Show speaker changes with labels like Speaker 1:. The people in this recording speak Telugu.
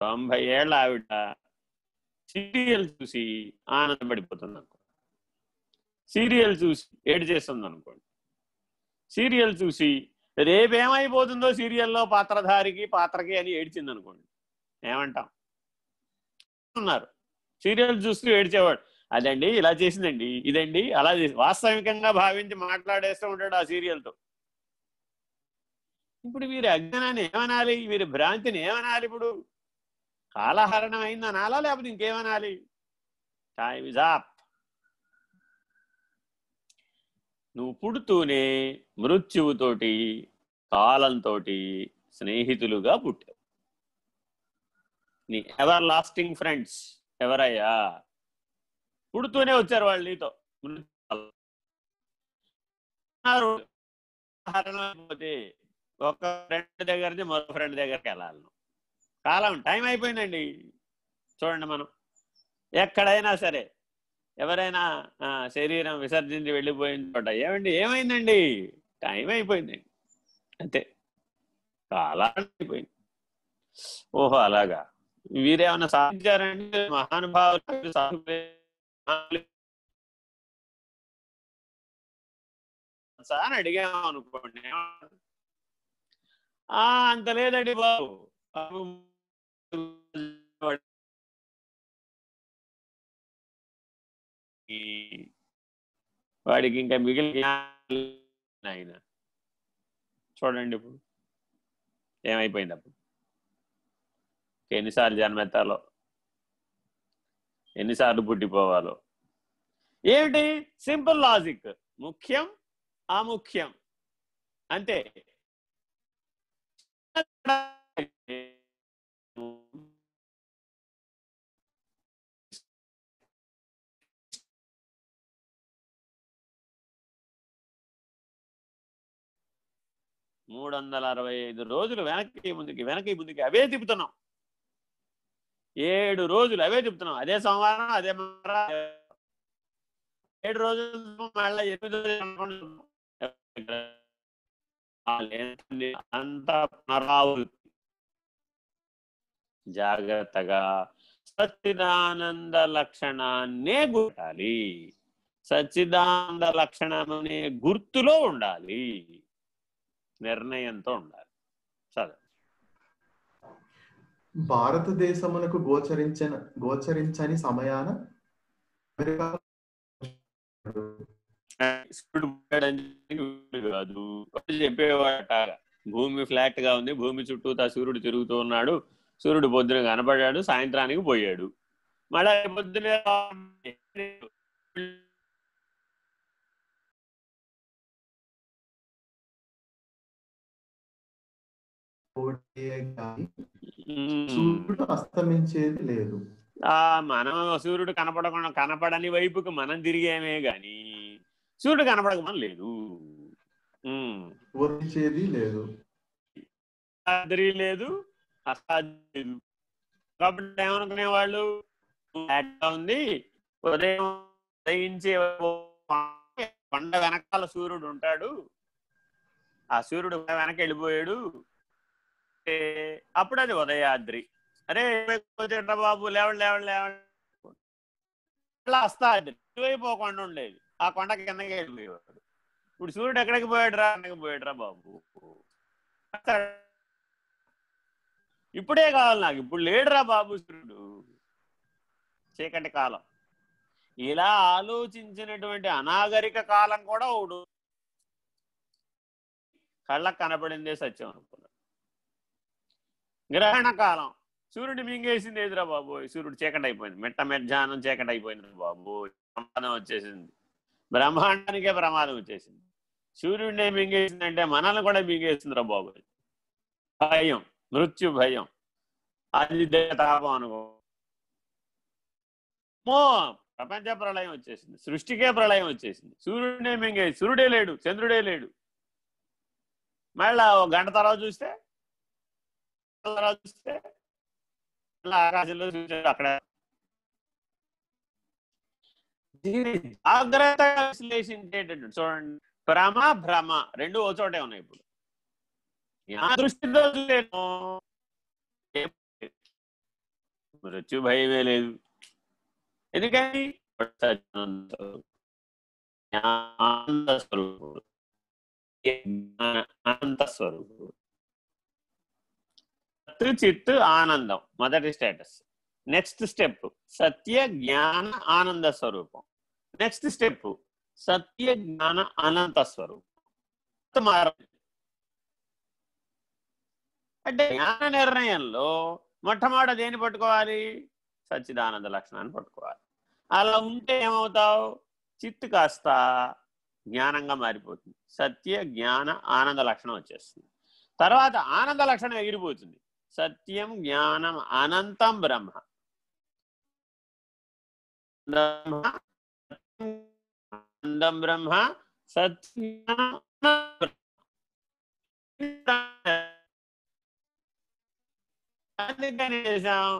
Speaker 1: తొంభై ఏళ్ళ ఆవిడ సీరియల్ చూసి ఆనందపడిపోతుంది అనుకోండి సీరియల్ చూసి ఏడు చేస్తుంది అనుకోండి సీరియల్ చూసి రేపేమైపోతుందో సీరియల్లో పాత్రధారికి పాత్రకి అని ఏడ్చింది అనుకోండి ఏమంటాం? ఉన్నారు. సీరియల్ చూస్తూ ఏడ్చేవాడు అదండి ఇలా చేసిందండి ఇదండి అలా చేసి వాస్తవికంగా భావించి మాట్లాడేస్తూ ఉంటాడు ఆ సీరియల్తో. ఇప్పుడు వీరి అజ్ఞానాన్ని ఏమనాలి? వీరి భ్రాంతిని ఏమనాలి ఇప్పుడు? కాలహరణం అయింది అనాలా లేకపోతే ఇంకేమనాలి? టైమ్ ఇస్ అప్ నువ్వు పుడుతూనే మృత్యువుతోటి కాలంతో స్నేహితులుగా పుట్టావు. నీ ఎవర్ లాస్టింగ్ ఫ్రెండ్స్ ఎవరయ్యా? పుడుతూనే వచ్చారు వాళ్ళు నీతో. మృత్యు ఒక ఫ్రెండ్ దగ్గర నుంచి మరో ఫ్రెండ్ దగ్గరికి వెళ్ళాలి కాలం టైం అయిపోయిందండి. చూడండి మనం. ఎక్కడైనా సరే ఎవరైనా శరీరం విసర్జించి వెళ్ళిపోయిన చోట ఏమండి ఏమైందండి? టైం అయిపోయిందండి అంతే. కాలం అయిపోయింది. ఓహో అలాగా. వీరేమన్నా సాధించారంటే మహానుభావులు అని అడిగామనుకోండి. ఆ అంత లేదండి బాబు. వాడికి ఇంకా మిగిలిన ఆయన చూడండి ఇప్పుడు. ఏమైపోయింది అప్పుడు? ఎన్నిసార్లు జన్మెత్తాలో? ఎన్నిసార్లు పుట్టిపోవాలో? ఏమిటి? Simple logic. ముఖ్యం అముఖ్యం అంతే. మూడు వందల అరవై ఐదు రోజులు వెనక్కి ముందుకి వెనక్కి ముందుకి అవే తిప్పుతున్నాం. ఏడు రోజులు అవే తిప్పుతున్నాం. అదే సోమవారం అదే ఏడు రోజులు మళ్ళీ ఎనిమిది అంత పునరావృతి జాగ్రత్తగా సచ్చిదానంద లక్షణాన్నే గుర్తాలి సచ్చిదానంద లక్షణం అనే గుర్తులో ఉండాలి. నిర్ణయంతో ఉండాలి. చదువు
Speaker 2: భారతదేశమునకు గోచరించిన గోచరించని సమయాన
Speaker 1: కాదు. చెప్పేవాట భూమి ఫ్లాట్గా ఉంది. భూమి చుట్టూ సూర్యుడు తిరుగుతూ ఉన్నాడు. సూర్యుడు పొద్దున కనపడాడు సాయంత్రానికి పోయాడు. మళ్ళీ పొద్దున
Speaker 2: సూర్యుడు అస్తమించేది లేదు.
Speaker 1: ఆ మనం సూర్యుడు కనపడకుండా కనపడని వైపుకి మనం తిరిగేమే గాని సూర్యుడు కనపడక మనం లేదు.
Speaker 2: లేదు.
Speaker 1: అసాధ్రి లేదు అసాధ్యం లేదు. కాబట్టి ఏమనుకునే వాళ్ళు ఉంది. ఉదయం ఉదయించే కొండ వెనకాల సూర్యుడు ఉంటాడు. ఆ సూర్యుడు వెనక వెళ్ళిపోయాడు. అప్పుడు అది ఉదయాద్రి. అరే బాబు లేవండి లేవండి లేవండి. అస్తాద్రి ఇటువైపోకుండా ఉండేది. ఆ కొండ కిందకి వెళ్ళిపోయేవాడు. ఇప్పుడు సూర్యుడు ఎక్కడికి పోయాడురా? అన్నకి పోయాడురా బాబు. ఇప్పుడే కావాలి నాకు. ఇప్పుడు లేడురా బాబు సూర్యుడు. చీకటి కాలం. ఇలా ఆలోచించినటువంటి అనాగరిక కాలం కూడా ఒకడు కళ్ళకు కనపడిందే సత్యం అనుకున్నాడు గ్రహణ కాలం సూర్యుడు మింగేసింది ఎదురా బాబు? సూర్యుడు చీకటి అయిపోయింది మెట్ట మెధ్యాహ్నం చీకటి అయిపోయింది బాబు. ప్రమాదం వచ్చేసింది. బ్రహ్మాండానికే ప్రమాదం వచ్చేసింది. సూర్యుడిని మింగేసిందంటే మనల్ని కూడా మింగేసిందిరా బాబు. భయం మృత్యు భయం. అది తాపం అనుకో. మో ప్రపంచ ప్రళయం వచ్చేసింది. సృష్టికే ప్రళయం వచ్చేసింది. సూర్యుడినే మింగే సూర్యుడే లేడు చంద్రుడే లేడు. మళ్ళా ఒక గంట తర్వాత చూస్తే చూస్తే ఆకాశంలో చూసాడు అక్కడ. దీన్ని జాగ్రత్తగా విశ్లేషించేటట్టు చూడండి. భ్రమ భ్రమ రెండు ఓ చోటే ఉన్నాయి ఇప్పుడు. నా దృష్టితో చూసాను మృత్యు భయమే లేదు. ఎందుకని? సచ్చిదానంద స్వరూపుడు. ఆనంద అనంత స్వరూపుడు. సత్ చిత్ ఆనందం. మొదటి స్టేటస్. Next step. సత్య జ్ఞాన ఆనంద స్వరూపం. Next step. సత్య జ్ఞాన అనంత స్వరూపం. అంటే జ్ఞాన నిర్ణయంలో మొట్టమొదట దేని పట్టుకోవాలి? సచ్చిదానంద లక్షణాన్ని పట్టుకోవాలి. అలా ఉంటే ఏమవుతావు? చిత్తు కాస్త జ్ఞానంగా మారిపోతుంది. సత్య జ్ఞాన ఆనంద లక్షణం వచ్చేస్తుంది. తర్వాత ఆనంద లక్షణం ఎగిరిపోతుంది. సత్యం జ్ఞానం అనంతం బ్రహ్మ. అనంతం బ్రహ్మ సత్యం అందుకని చేశాం